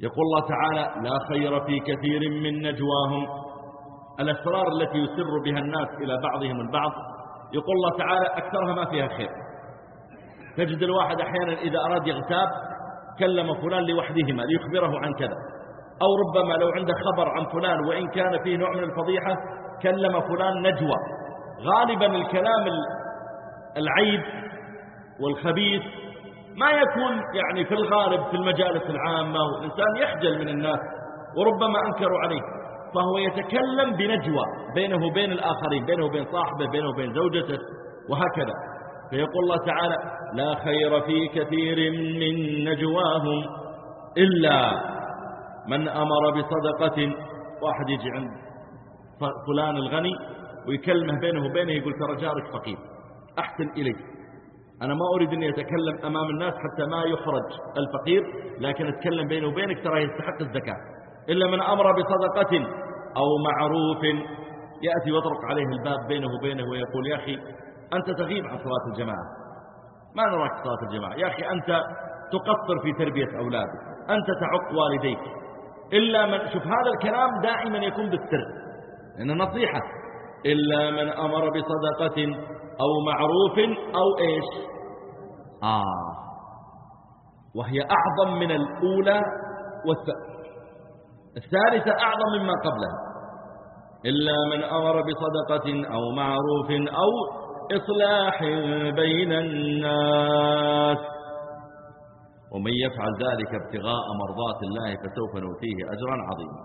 يقول الله تعالى لا خير في كثير من نجواهم. الأسرار التي يسر بها الناس إلى بعضهم البعض يقول الله تعالى أكثرها ما فيها خير. تجد الواحد أحيانا إذا أراد يغتاب كلم فلان لوحدهما ليخبره عن كذا. أو ربما لو عنده خبر عن فلان وإن كان فيه نوع من الفضيحة كلم فلان نجوى. غالبا الكلام العيب والخبيث ما يكون يعني في الغالب في المجالس العامة والإنسان يخجل من الناس وربما أنكروا عليه فهو يتكلم بنجوى بينه وبين الآخرين بينه وبين صاحبه بينه وبين زوجته وهكذا. فيقول الله تعالى لا خير في كثير من نجواهم إلا من أمر بصدقة. واحد يجي عند فلان الغني ويكلمه بينه وبينه يقول ترى جارك فقير أحسن إليه أنا ما أريد أني أتكلم أمام الناس حتى ما يحرج الفقير لكن أتكلم بينه وبينك ترى يستحق الزكاة. إلا من أمر بصدقة أو معروف يأتي ويطرق عليه الباب بينه وبينه ويقول يا أخي أنت تغيب عن صلاة الجماعة. ما نراك صلاة الجماعة. يا أخي أنت تقصر في تربية أولادك أنت تعق والديك. إلا من شوف هذا الكلام دائما يكون بالسر لأنه نصيحة. إلا من أمر بصدقة أو معروف أو إيش؟ آه. وهي أعظم من الأولى والثالثة أعظم مما قبلها. إلا من أمر بصدقة أو معروف أو إصلاح بين الناس. ومن يفعل ذلك ابتغاء مرضات الله فسوف نؤتيه أجرا عظيما.